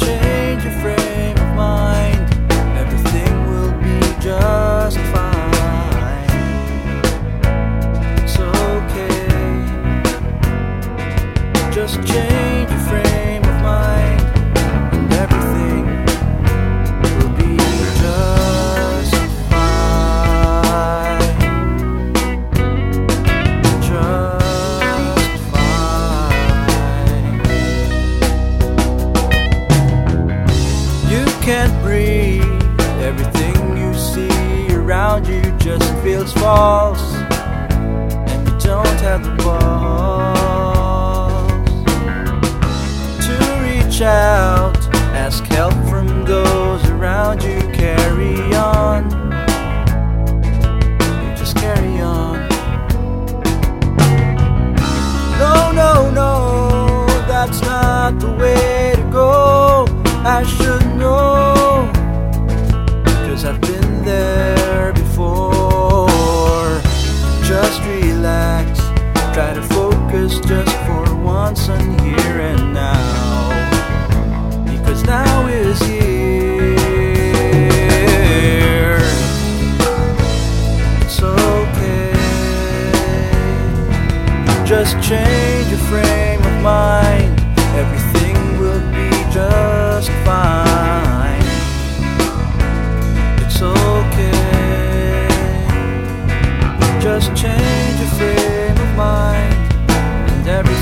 Change your frame of mind. Everything will be just fine. It's okay. Just change can't breathe. Everything you see around you just feels false. just relax. Try to focus just for once on here and now. Because now is here. It's okay. Just change your frame of mind. Everything will be just fine. just change your frame of mind and everything.